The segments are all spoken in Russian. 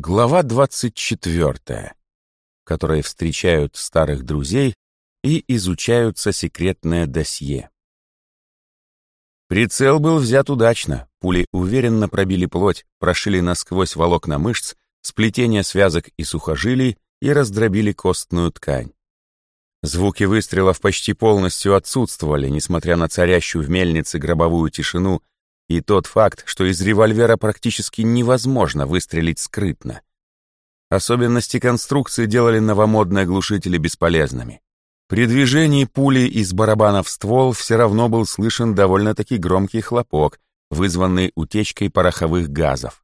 Глава 24, в которой встречают старых друзей и изучаются секретное досье. Прицел был взят удачно, пули уверенно пробили плоть, прошили насквозь волокна мышц, сплетение связок и сухожилий и раздробили костную ткань. Звуки выстрелов почти полностью отсутствовали, несмотря на царящую в мельнице гробовую тишину и тот факт, что из револьвера практически невозможно выстрелить скрытно. Особенности конструкции делали новомодные глушители бесполезными. При движении пули из барабана в ствол все равно был слышен довольно-таки громкий хлопок, вызванный утечкой пороховых газов.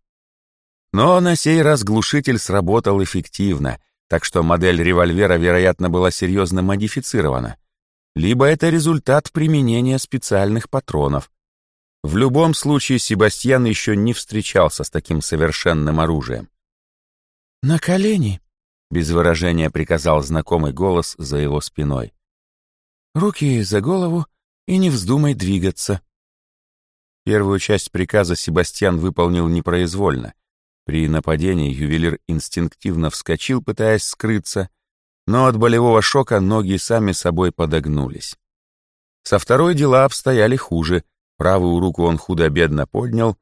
Но на сей раз глушитель сработал эффективно, так что модель револьвера, вероятно, была серьезно модифицирована. Либо это результат применения специальных патронов, в любом случае Себастьян еще не встречался с таким совершенным оружием. «На колени!» — без выражения приказал знакомый голос за его спиной. «Руки за голову и не вздумай двигаться». Первую часть приказа Себастьян выполнил непроизвольно. При нападении ювелир инстинктивно вскочил, пытаясь скрыться, но от болевого шока ноги сами собой подогнулись. Со второй дела обстояли хуже — Правую руку он худо-бедно поднял,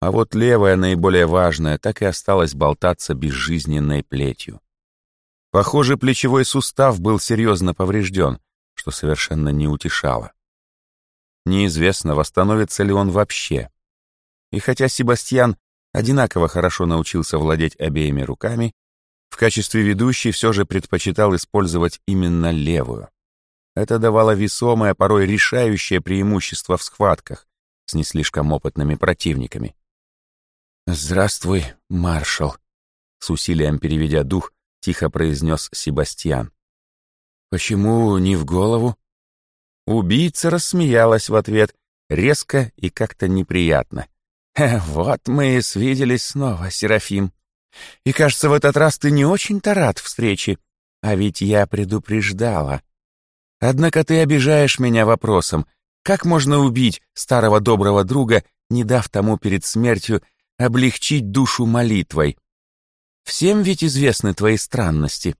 а вот левая, наиболее важная, так и осталась болтаться безжизненной плетью. Похоже, плечевой сустав был серьезно поврежден, что совершенно не утешало. Неизвестно, восстановится ли он вообще. И хотя Себастьян одинаково хорошо научился владеть обеими руками, в качестве ведущей все же предпочитал использовать именно левую. Это давало весомое, порой решающее преимущество в схватках с не слишком опытными противниками. «Здравствуй, маршал», — с усилием переведя дух, тихо произнес Себастьян. «Почему не в голову?» Убийца рассмеялась в ответ, резко и как-то неприятно. «Вот мы и свиделись снова, Серафим. И, кажется, в этот раз ты не очень-то рад встрече. А ведь я предупреждала. Однако ты обижаешь меня вопросом, как можно убить старого доброго друга, не дав тому перед смертью облегчить душу молитвой? Всем ведь известны твои странности.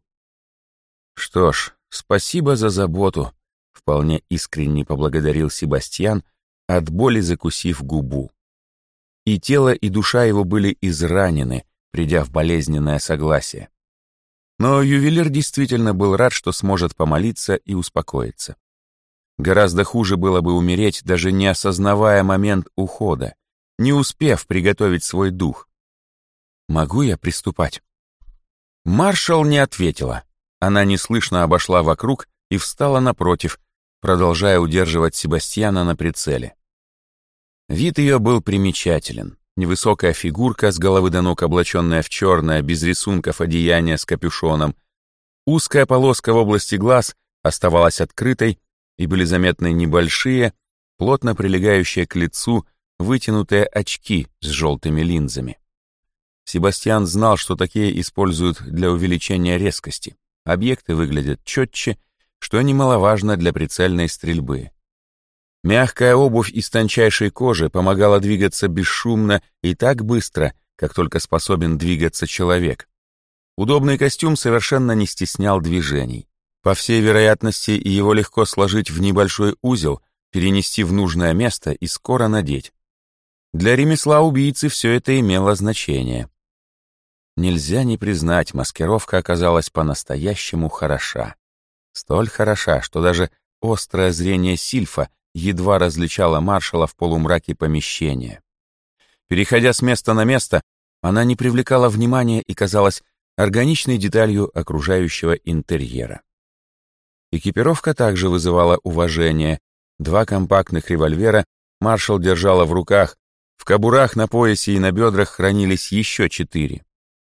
Что ж, спасибо за заботу, вполне искренне поблагодарил Себастьян, от боли закусив губу. И тело, и душа его были изранены, придя в болезненное согласие. Но ювелир действительно был рад, что сможет помолиться и успокоиться. Гораздо хуже было бы умереть, даже не осознавая момент ухода, не успев приготовить свой дух. «Могу я приступать?» Маршал не ответила. Она неслышно обошла вокруг и встала напротив, продолжая удерживать Себастьяна на прицеле. Вид ее был примечателен. Невысокая фигурка, с головы до ног облаченная в черное, без рисунков одеяние с капюшоном. Узкая полоска в области глаз оставалась открытой, и были заметны небольшие, плотно прилегающие к лицу, вытянутые очки с желтыми линзами. Себастьян знал, что такие используют для увеличения резкости. Объекты выглядят четче, что немаловажно для прицельной стрельбы. Мягкая обувь из тончайшей кожи помогала двигаться бесшумно и так быстро, как только способен двигаться человек. Удобный костюм совершенно не стеснял движений. По всей вероятности, его легко сложить в небольшой узел, перенести в нужное место и скоро надеть. Для ремесла убийцы все это имело значение. Нельзя не признать, маскировка оказалась по-настоящему хороша. Столь хороша, что даже острое зрение Сильфа едва различала маршала в полумраке помещения. Переходя с места на место, она не привлекала внимания и казалась органичной деталью окружающего интерьера. Экипировка также вызывала уважение. Два компактных револьвера маршал держала в руках, в кобурах на поясе и на бедрах хранились еще четыре.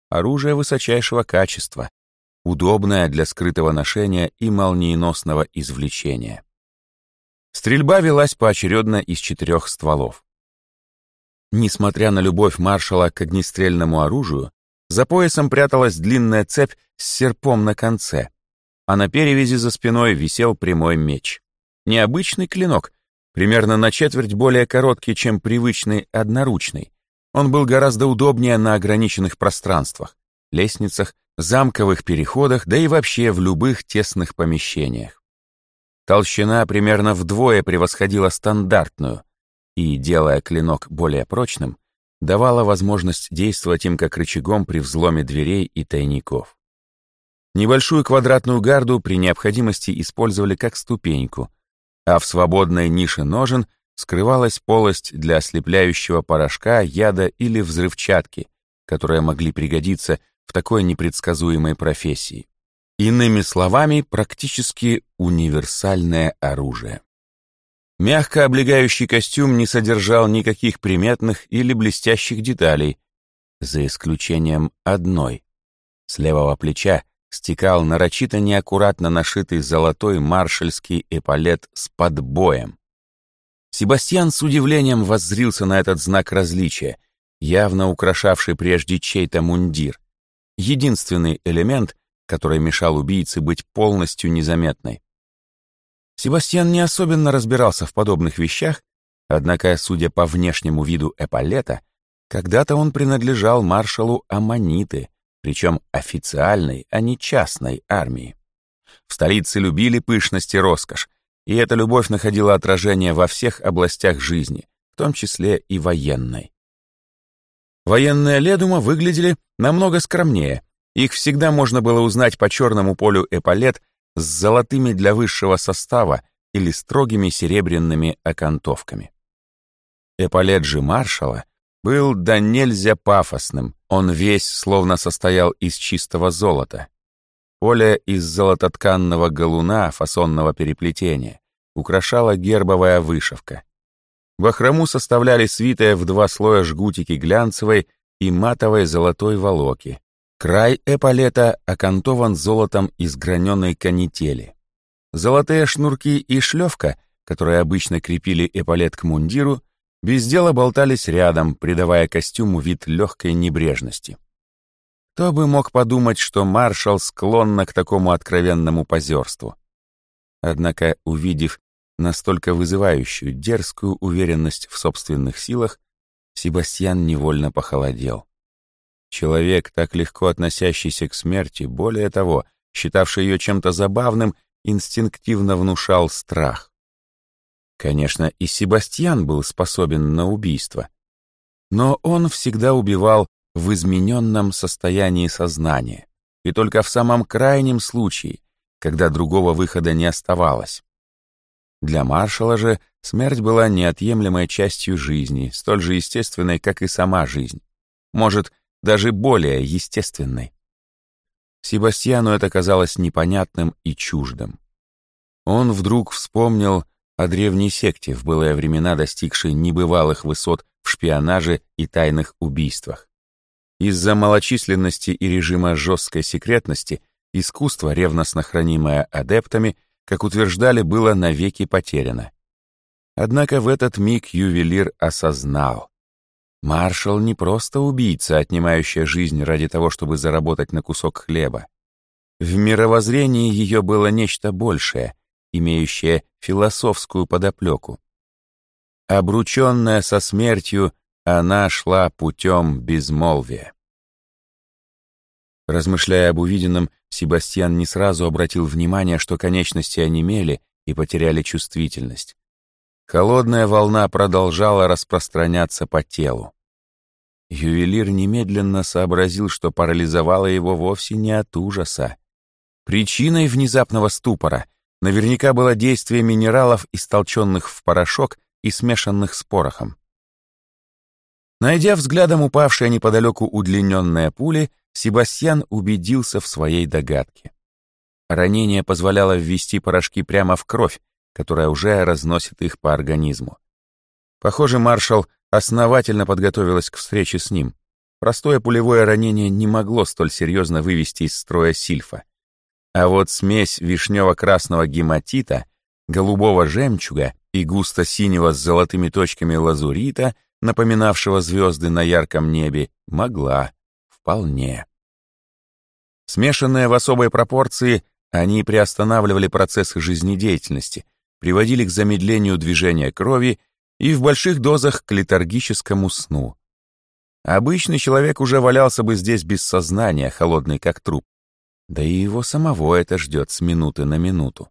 Оружие высочайшего качества, удобное для скрытого ношения и молниеносного извлечения. Стрельба велась поочередно из четырех стволов. Несмотря на любовь маршала к огнестрельному оружию, за поясом пряталась длинная цепь с серпом на конце, а на перевязи за спиной висел прямой меч. Необычный клинок, примерно на четверть более короткий, чем привычный одноручный, Он был гораздо удобнее на ограниченных пространствах, лестницах, замковых переходах, да и вообще в любых тесных помещениях. Толщина примерно вдвое превосходила стандартную, и, делая клинок более прочным, давала возможность действовать им как рычагом при взломе дверей и тайников. Небольшую квадратную гарду при необходимости использовали как ступеньку, а в свободной нише ножен скрывалась полость для ослепляющего порошка, яда или взрывчатки, которые могли пригодиться в такой непредсказуемой профессии. Иными словами, практически универсальное оружие. Мягко облегающий костюм не содержал никаких приметных или блестящих деталей, за исключением одной. С левого плеча стекал нарочито неаккуратно нашитый золотой маршальский эполет с подбоем. Себастьян с удивлением воззрился на этот знак различия, явно украшавший прежде чей-то мундир. Единственный элемент, который мешал убийце быть полностью незаметной. Себастьян не особенно разбирался в подобных вещах, однако, судя по внешнему виду эполета, когда-то он принадлежал маршалу Аманиты, причем официальной, а не частной армии. В столице любили пышность и роскошь, и эта любовь находила отражение во всех областях жизни, в том числе и военной. Военные ледума выглядели намного скромнее, их всегда можно было узнать по черному полю эполет с золотыми для высшего состава или строгими серебряными окантовками. Эполет же маршала был да нельзя пафосным, он весь словно состоял из чистого золота. Поле из золототканного галуна фасонного переплетения украшала гербовая вышивка. Бахрому составляли свитые в два слоя жгутики глянцевой и матовой золотой волоки, Край эполета окантован золотом из граненой канители. Золотые шнурки и шлевка, которые обычно крепили эполет к мундиру, без дела болтались рядом, придавая костюму вид легкой небрежности. Кто бы мог подумать, что маршал склонна к такому откровенному позерству. Однако, увидев настолько вызывающую, дерзкую уверенность в собственных силах, Себастьян невольно похолодел. Человек, так легко относящийся к смерти, более того, считавший ее чем-то забавным, инстинктивно внушал страх. Конечно, и Себастьян был способен на убийство, но он всегда убивал в измененном состоянии сознания, и только в самом крайнем случае, когда другого выхода не оставалось. Для маршала же смерть была неотъемлемой частью жизни, столь же естественной, как и сама жизнь. Может, даже более естественной. Себастьяну это казалось непонятным и чуждым. Он вдруг вспомнил о древней секте, в былые времена достигшей небывалых высот в шпионаже и тайных убийствах. Из-за малочисленности и режима жесткой секретности искусство, ревностно хранимое адептами, как утверждали, было навеки потеряно. Однако в этот миг ювелир осознал, Маршал не просто убийца, отнимающая жизнь ради того, чтобы заработать на кусок хлеба. В мировоззрении ее было нечто большее, имеющее философскую подоплеку. Обрученная со смертью, она шла путем безмолвия. Размышляя об увиденном, Себастьян не сразу обратил внимание, что конечности онемели и потеряли чувствительность. Холодная волна продолжала распространяться по телу. Ювелир немедленно сообразил, что парализовало его вовсе не от ужаса. Причиной внезапного ступора наверняка было действие минералов, истолченных в порошок и смешанных с порохом. Найдя взглядом упавшие неподалеку удлиненные пули, Себастьян убедился в своей догадке. Ранение позволяло ввести порошки прямо в кровь, которая уже разносит их по организму. Похоже, маршал основательно подготовилась к встрече с ним. Простое пулевое ранение не могло столь серьезно вывести из строя сильфа. А вот смесь вишнево-красного гематита, голубого жемчуга и густо-синего с золотыми точками лазурита, напоминавшего звезды на ярком небе, могла. Вполне. Смешанные в особой пропорции, они приостанавливали процессы жизнедеятельности, приводили к замедлению движения крови и в больших дозах к летаргическому сну. Обычный человек уже валялся бы здесь без сознания, холодный как труп. Да и его самого это ждет с минуты на минуту.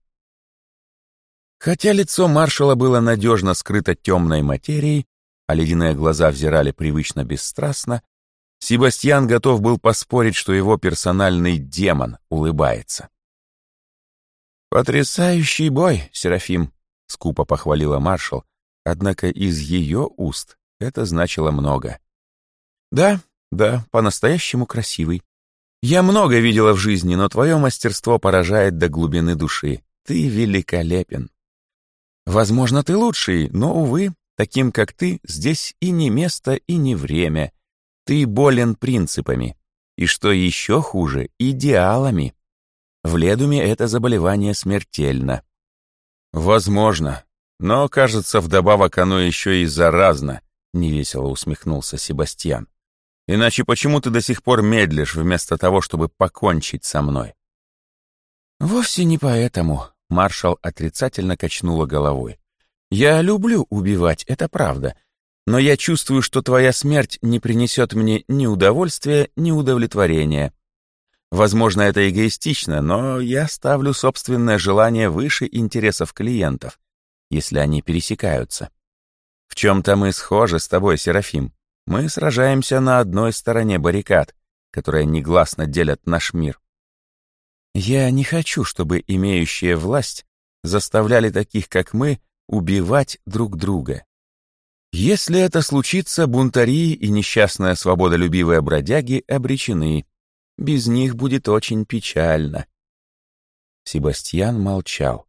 Хотя лицо маршала было надежно скрыто темной материей, а ледяные глаза взирали привычно бесстрастно, Себастьян готов был поспорить, что его персональный демон улыбается. «Потрясающий бой, Серафим!» — скупо похвалила маршал, однако из ее уст это значило много. «Да, да, по-настоящему красивый. Я много видела в жизни, но твое мастерство поражает до глубины души. Ты великолепен. Возможно, ты лучший, но, увы, таким, как ты, здесь и не место, и не время. Ты болен принципами. И что еще хуже, идеалами. В Ледуме это заболевание смертельно. Возможно, но, кажется, вдобавок оно еще и заразно, невесело усмехнулся Себастьян. Иначе почему ты до сих пор медлишь вместо того, чтобы покончить со мной? Вовсе не поэтому, маршал отрицательно качнула головой. Я люблю убивать, это правда, но я чувствую, что твоя смерть не принесет мне ни удовольствия, ни удовлетворения. Возможно, это эгоистично, но я ставлю собственное желание выше интересов клиентов, если они пересекаются. В чем-то мы схожи с тобой, Серафим. Мы сражаемся на одной стороне баррикад, которые негласно делят наш мир. Я не хочу, чтобы имеющие власть заставляли таких, как мы, убивать друг друга. Если это случится, бунтари и несчастная свободолюбивые бродяги обречены. Без них будет очень печально. Себастьян молчал.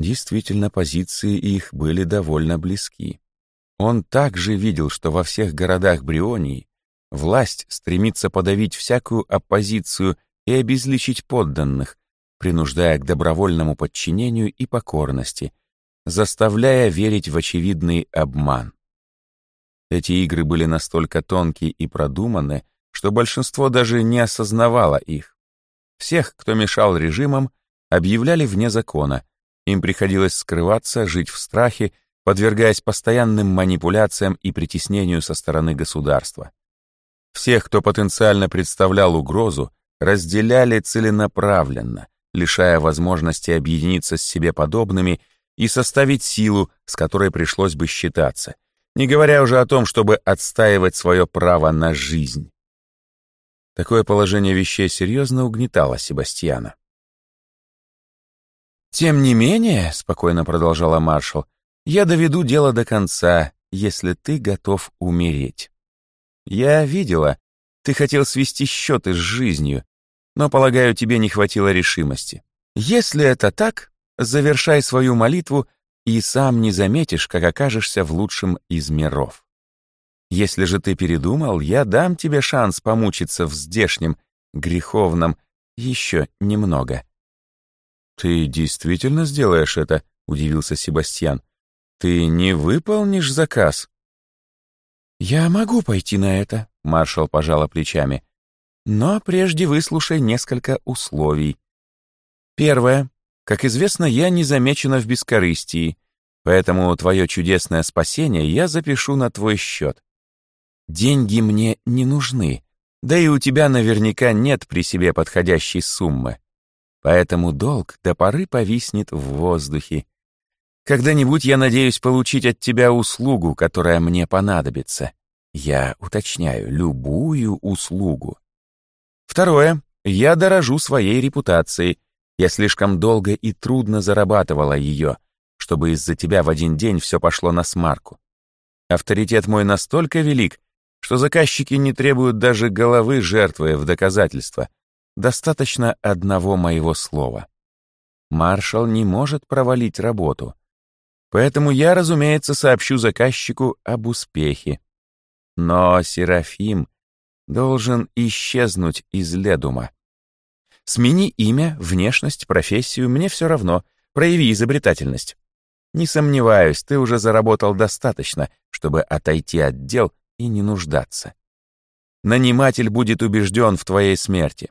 Действительно, позиции их были довольно близки. Он также видел, что во всех городах Брионии власть стремится подавить всякую оппозицию и обезличить подданных, принуждая к добровольному подчинению и покорности, заставляя верить в очевидный обман. Эти игры были настолько тонкие и продуманы, что большинство даже не осознавало их. Всех, кто мешал режимам, объявляли вне закона, им приходилось скрываться, жить в страхе подвергаясь постоянным манипуляциям и притеснению со стороны государства. Всех, кто потенциально представлял угрозу, разделяли целенаправленно, лишая возможности объединиться с себе подобными и составить силу, с которой пришлось бы считаться, не говоря уже о том, чтобы отстаивать свое право на жизнь. Такое положение вещей серьезно угнетало Себастьяна. «Тем не менее», — спокойно продолжала маршал, я доведу дело до конца, если ты готов умереть. Я видела, ты хотел свести счеты с жизнью, но, полагаю, тебе не хватило решимости. Если это так, завершай свою молитву и сам не заметишь, как окажешься в лучшем из миров. Если же ты передумал, я дам тебе шанс помучиться в здешнем, греховном, еще немного. «Ты действительно сделаешь это?» — удивился Себастьян. Ты не выполнишь заказ?» «Я могу пойти на это», — маршал пожала плечами. «Но прежде выслушай несколько условий. Первое. Как известно, я не замечена в бескорыстии, поэтому твое чудесное спасение я запишу на твой счет. Деньги мне не нужны, да и у тебя наверняка нет при себе подходящей суммы. Поэтому долг до поры повиснет в воздухе, когда-нибудь я надеюсь получить от тебя услугу, которая мне понадобится. Я уточняю, любую услугу. Второе. Я дорожу своей репутацией. Я слишком долго и трудно зарабатывала ее, чтобы из-за тебя в один день все пошло на смарку. Авторитет мой настолько велик, что заказчики не требуют даже головы жертвы в доказательство. Достаточно одного моего слова. Маршал не может провалить работу. Поэтому я, разумеется, сообщу заказчику об успехе. Но Серафим должен исчезнуть из Ледума. Смени имя, внешность, профессию, мне все равно. Прояви изобретательность. Не сомневаюсь, ты уже заработал достаточно, чтобы отойти от дел и не нуждаться. Наниматель будет убежден в твоей смерти.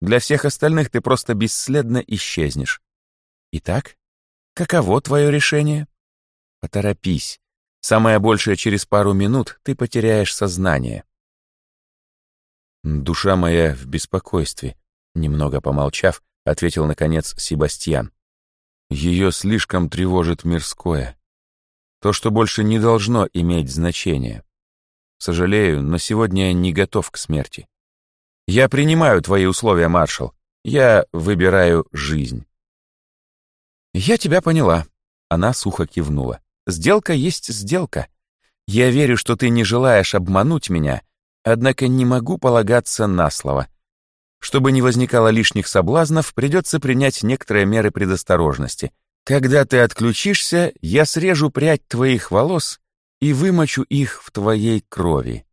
Для всех остальных ты просто бесследно исчезнешь. Итак, Каково твое решение? Поторопись. Самое большее через пару минут ты потеряешь сознание. Душа моя в беспокойстве, немного помолчав, ответил наконец Себастьян. Ее слишком тревожит мирское. То, что больше не должно иметь значения. Сожалею, но сегодня я не готов к смерти. Я принимаю твои условия, маршал. Я выбираю жизнь. Я тебя поняла. Она сухо кивнула. Сделка есть сделка. Я верю, что ты не желаешь обмануть меня, однако не могу полагаться на слово. Чтобы не возникало лишних соблазнов, придется принять некоторые меры предосторожности. Когда ты отключишься, я срежу прядь твоих волос и вымочу их в твоей крови.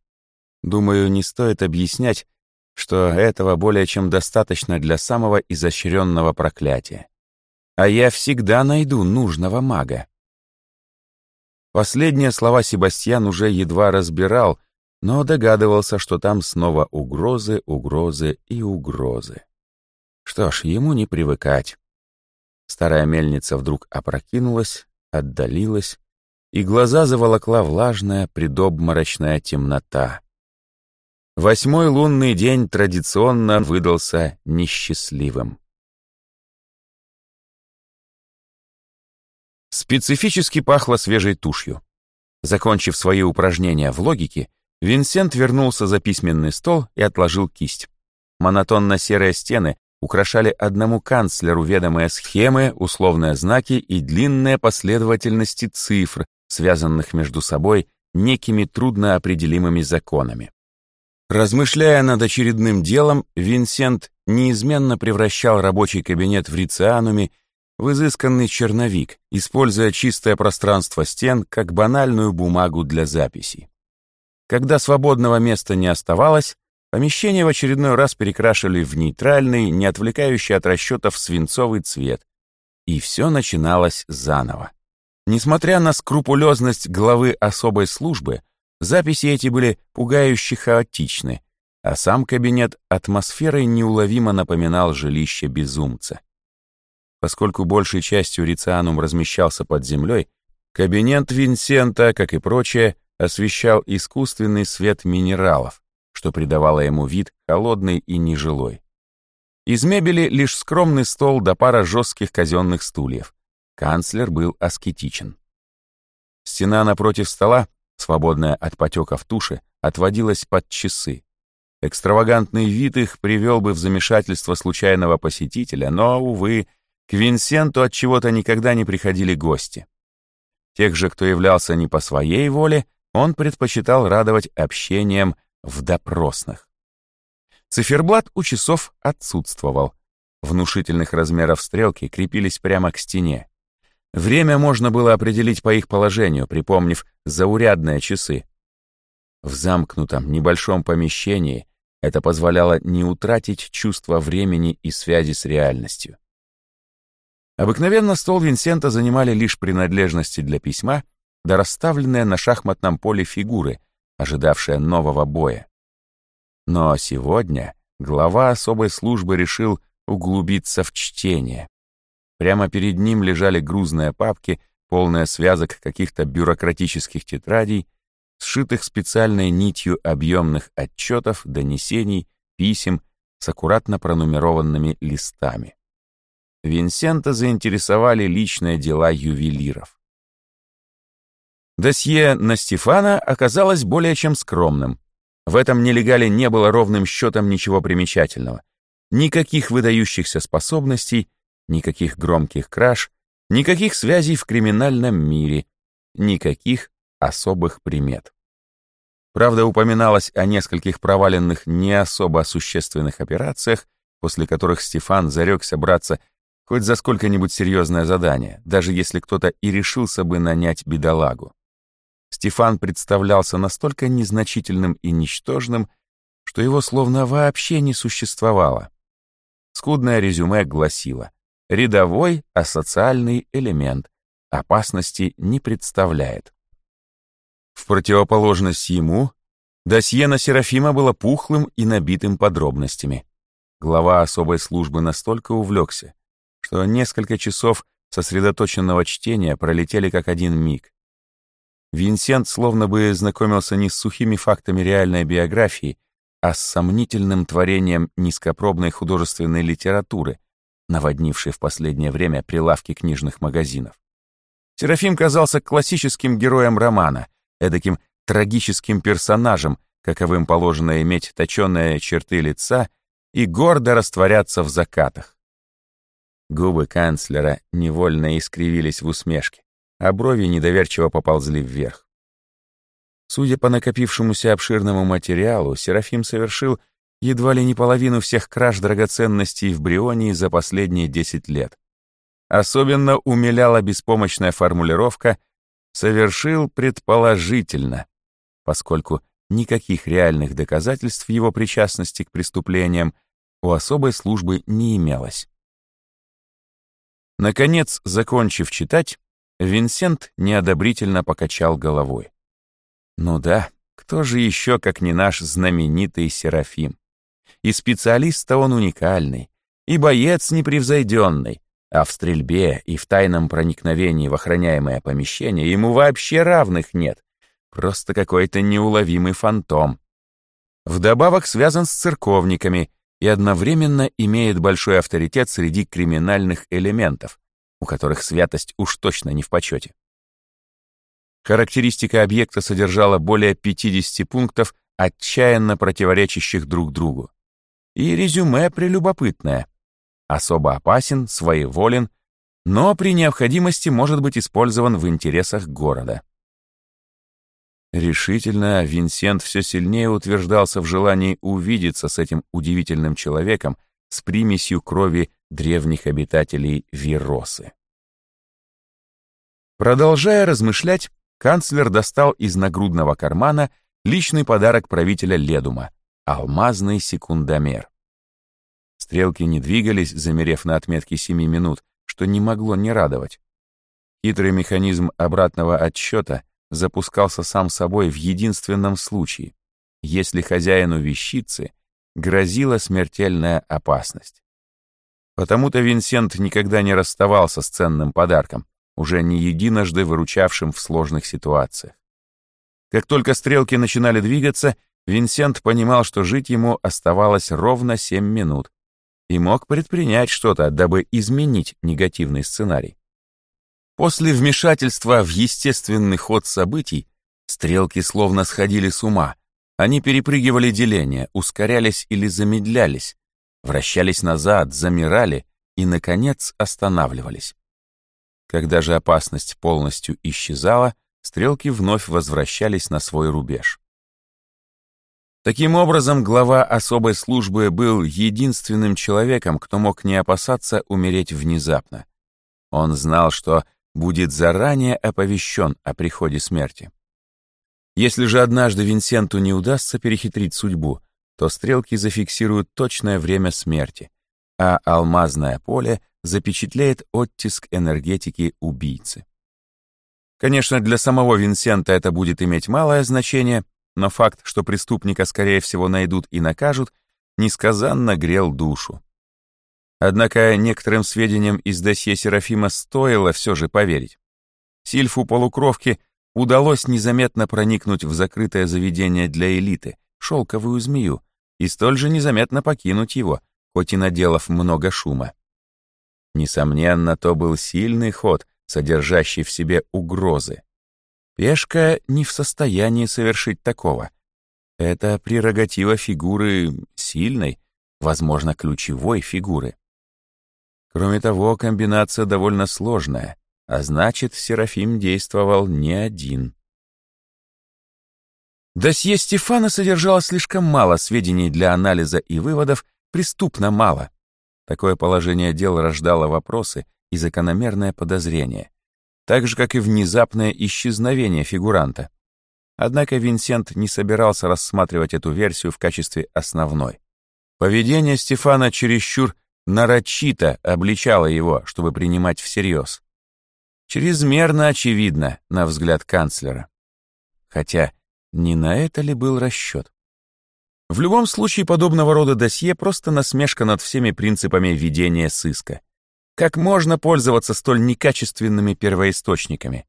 Думаю, не стоит объяснять, что этого более чем достаточно для самого изощренного проклятия. А я всегда найду нужного мага. Последние слова Себастьян уже едва разбирал, но догадывался, что там снова угрозы, угрозы и угрозы. Что ж, ему не привыкать. Старая мельница вдруг опрокинулась, отдалилась, и глаза заволокла влажная предобморочная темнота. Восьмой лунный день традиционно выдался несчастливым. Специфически пахло свежей тушью. Закончив свои упражнения в логике, Винсент вернулся за письменный стол и отложил кисть. Монотонно-серые стены украшали одному канцлеру ведомые схемы, условные знаки и длинные последовательности цифр, связанных между собой некими трудноопределимыми законами. Размышляя над очередным делом, Винсент неизменно превращал рабочий кабинет в Рициануме в изысканный черновик, используя чистое пространство стен как банальную бумагу для записей. Когда свободного места не оставалось, помещение в очередной раз перекрашивали в нейтральный, не отвлекающий от расчетов свинцовый цвет, и все начиналось заново. Несмотря на скрупулезность главы особой службы, записи эти были пугающе хаотичны, а сам кабинет атмосферой неуловимо напоминал жилище безумца. Поскольку большей частью Рицианум размещался под землей, кабинет Винсента, как и прочее, освещал искусственный свет минералов, что придавало ему вид холодный и нежилой. Из мебели лишь скромный стол да пара жестких казенных стульев. Канцлер был аскетичен. Стена напротив стола, свободная от потеков туши, отводилась под часы. Экстравагантный вид их привел бы в замешательство случайного посетителя, но, увы, к Винсенту от чего-то никогда не приходили гости. Тех же, кто являлся не по своей воле, он предпочитал радовать общением в допросных. Циферблат у часов отсутствовал. Внушительных размеров стрелки крепились прямо к стене. Время можно было определить по их положению, припомнив заурядные часы. В замкнутом небольшом помещении это позволяло не утратить чувство времени и связи с реальностью. Обыкновенно стол Винсента занимали лишь принадлежности для письма, да расставленные на шахматном поле фигуры, ожидавшие нового боя. Но сегодня глава особой службы решил углубиться в чтение. Прямо перед ним лежали грузные папки, полные связок каких-то бюрократических тетрадей, сшитых специальной нитью объемных отчетов, донесений, писем с аккуратно пронумерованными листами. Винсента заинтересовали личные дела ювелиров. Досье на Стефана оказалось более чем скромным. В этом нелегале не было ровным счетом ничего примечательного. Никаких выдающихся способностей, никаких громких краж, никаких связей в криминальном мире, никаких особых примет. Правда, упоминалось о нескольких проваленных не особо существенных операциях, после которых Стефан зарекся браться Хоть за сколько-нибудь серьезное задание, даже если кто-то и решился бы нанять бедолагу. Стефан представлялся настолько незначительным и ничтожным, что его словно вообще не существовало. Скудное резюме гласило «Рядовой асоциальный элемент, опасности не представляет». В противоположность ему, досье на Серафима было пухлым и набитым подробностями. Глава особой службы настолько увлекся, что несколько часов сосредоточенного чтения пролетели как один миг. Винсент словно бы знакомился не с сухими фактами реальной биографии, а с сомнительным творением низкопробной художественной литературы, наводнившей в последнее время прилавки книжных магазинов. Серафим казался классическим героем романа, эдаким трагическим персонажем, каковым положено иметь точенные черты лица и гордо растворяться в закатах. Губы канцлера невольно искривились в усмешке а брови недоверчиво поползли вверх. Судя по накопившемуся обширному материалу, Серафим совершил едва ли не половину всех краж драгоценностей в Брионии за последние 10 лет. Особенно умиляла беспомощная формулировка «совершил предположительно», поскольку никаких реальных доказательств его причастности к преступлениям у особой службы не имелось. Наконец, закончив читать, Винсент неодобрительно покачал головой. Ну да, кто же еще, как не наш знаменитый Серафим? И специалист-то он уникальный, и боец непревзойденный, а в стрельбе и в тайном проникновении в охраняемое помещение ему вообще равных нет. Просто какой-то неуловимый фантом. Вдобавок связан с церковниками и одновременно имеет большой авторитет среди криминальных элементов, у которых святость уж точно не в почете. Характеристика объекта содержала более 50 пунктов, отчаянно противоречащих друг другу. И резюме прелюбопытное. Особо опасен, своеволен, но при необходимости может быть использован в интересах города. Решительно Винсент все сильнее утверждался в желании увидеться с этим удивительным человеком с примесью крови древних обитателей Виросы. Продолжая размышлять, канцлер достал из нагрудного кармана личный подарок правителя Ледума — алмазный секундомер. Стрелки не двигались, замерев на отметке 7 минут, что не могло не радовать. Хитрый механизм обратного отсчета запускался сам собой в единственном случае, если хозяину вещицы грозила смертельная опасность. Потому-то Винсент никогда не расставался с ценным подарком, уже не единожды выручавшим в сложных ситуациях. Как только стрелки начинали двигаться, Винсент понимал, что жить ему оставалось ровно 7 минут и мог предпринять что-то, дабы изменить негативный сценарий. После вмешательства в естественный ход событий стрелки словно сходили с ума. Они перепрыгивали деление, ускорялись или замедлялись, вращались назад, замирали и, наконец, останавливались. Когда же опасность полностью исчезала, стрелки вновь возвращались на свой рубеж. Таким образом, глава особой службы был единственным человеком, кто мог не опасаться умереть внезапно. Он знал, что будет заранее оповещен о приходе смерти. Если же однажды Винсенту не удастся перехитрить судьбу, то стрелки зафиксируют точное время смерти, а алмазное поле запечатляет оттиск энергетики убийцы. Конечно, для самого Винсента это будет иметь малое значение, но факт, что преступника, скорее всего, найдут и накажут, несказанно грел душу. Однако некоторым сведениям из досье Серафима стоило все же поверить. Сильфу полукровки удалось незаметно проникнуть в закрытое заведение для элиты, шелковую змею, и столь же незаметно покинуть его, хоть и наделав много шума. Несомненно, то был сильный ход, содержащий в себе угрозы. Пешка не в состоянии совершить такого. Это прерогатива фигуры сильной, возможно, ключевой фигуры. Кроме того, комбинация довольно сложная, а значит, Серафим действовал не один. Досье Стефана содержало слишком мало сведений для анализа и выводов, преступно мало. Такое положение дел рождало вопросы и закономерное подозрение, так же, как и внезапное исчезновение фигуранта. Однако Винсент не собирался рассматривать эту версию в качестве основной. Поведение Стефана чересчур нарочито обличало его, чтобы принимать всерьез. Чрезмерно очевидно, на взгляд канцлера. Хотя не на это ли был расчет? В любом случае, подобного рода досье просто насмешка над всеми принципами ведения сыска. Как можно пользоваться столь некачественными первоисточниками?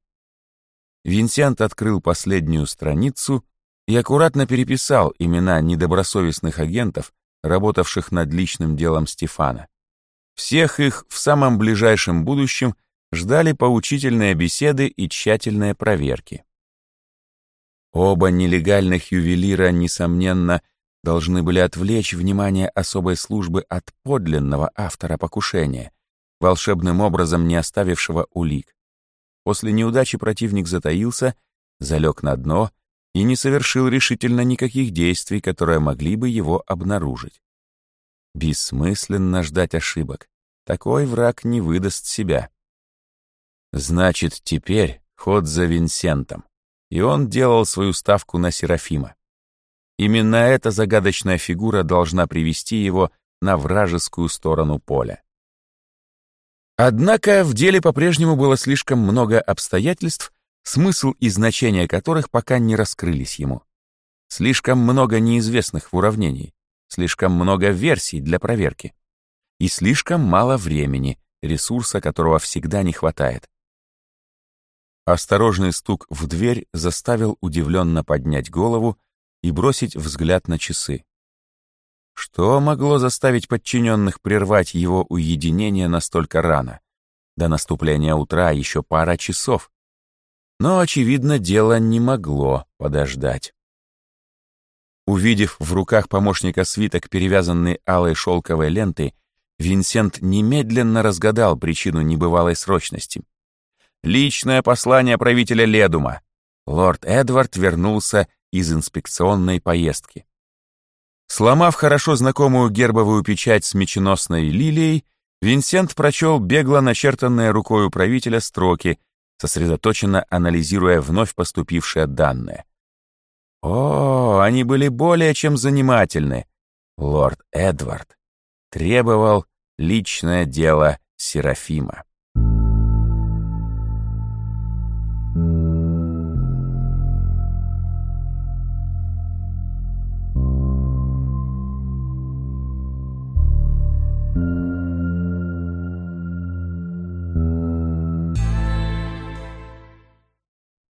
Винсент открыл последнюю страницу и аккуратно переписал имена недобросовестных агентов, работавших над личным делом Стефана. Всех их в самом ближайшем будущем ждали поучительные беседы и тщательные проверки. Оба нелегальных ювелира, несомненно, должны были отвлечь внимание особой службы от подлинного автора покушения, волшебным образом не оставившего улик. После неудачи противник затаился, залег на дно и не совершил решительно никаких действий, которые могли бы его обнаружить. Бессмысленно ждать ошибок. Такой враг не выдаст себя. Значит, теперь ход за Винсентом. И он делал свою ставку на Серафима. Именно эта загадочная фигура должна привести его на вражескую сторону поля. Однако в деле по-прежнему было слишком много обстоятельств, смысл и значение которых пока не раскрылись ему. Слишком много неизвестных в уравнении, слишком много версий для проверки и слишком мало времени, ресурса которого всегда не хватает. Осторожный стук в дверь заставил удивленно поднять голову и бросить взгляд на часы. Что могло заставить подчиненных прервать его уединение настолько рано? До наступления утра еще пара часов. Но, очевидно, дело не могло подождать. Увидев в руках помощника свиток, перевязанный алой шелковой лентой, Винсент немедленно разгадал причину небывалой срочности. Личное послание правителя Ледума. Лорд Эдвард вернулся из инспекционной поездки. Сломав хорошо знакомую гербовую печать с меченосной лилией, Винсент прочел бегло начертанные рукой управителя строки, сосредоточенно анализируя вновь поступившие данные. О, они были более чем занимательны. Лорд Эдвард требовал личное дело Серафима.